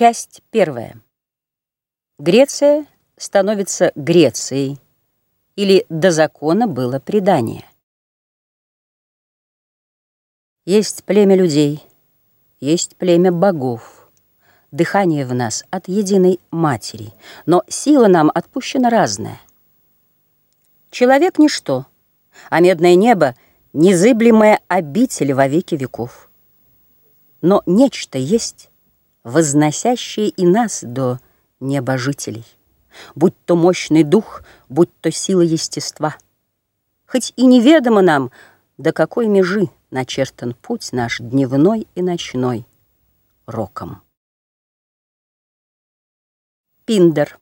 Часть первая. Греция становится Грецией, или до закона было предание. Есть племя людей, есть племя богов, дыхание в нас от единой матери, но сила нам отпущена разная. Человек — ничто, а медное небо — незыблемая обитель во веки веков. Но нечто есть, возносящее и нас до небожителей, будь то мощный дух, будь то сила естества. Хоть и неведомо нам, до какой межи начертан путь наш дневной и ночной роком. Пиндер